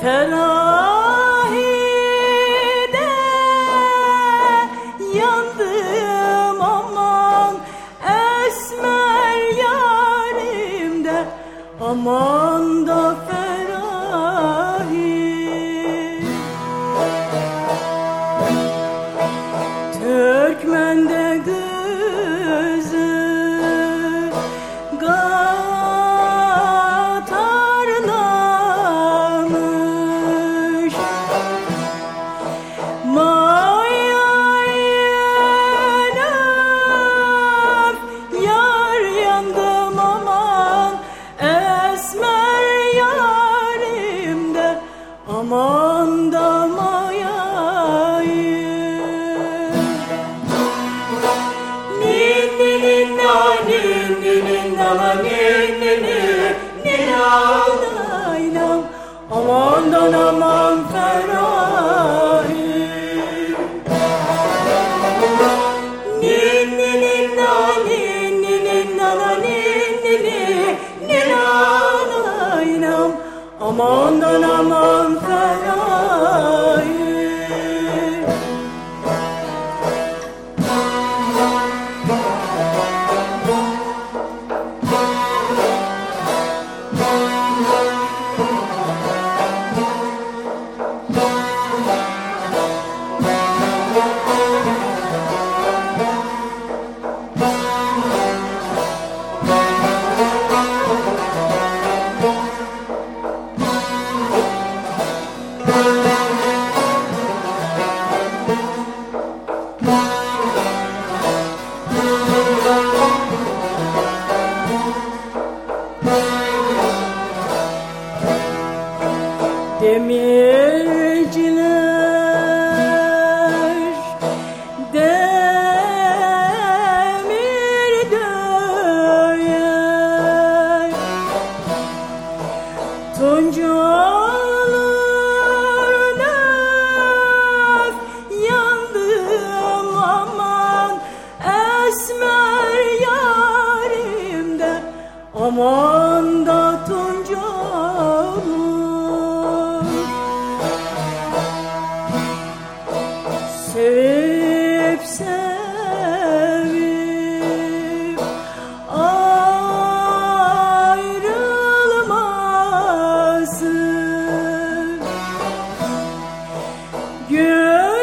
Ferahide yandım aman esmer yarimde aman. Aman da mayayı Ninni ninna ninni ninna ninni ninna naynam Amandan aman ninni ninna ninni ninna naynam Amandan aman Demirciler demir döyer. Tuncu alır nef aman esmer yarimde aman da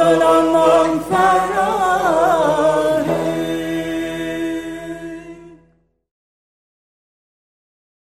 golden among pharaohs.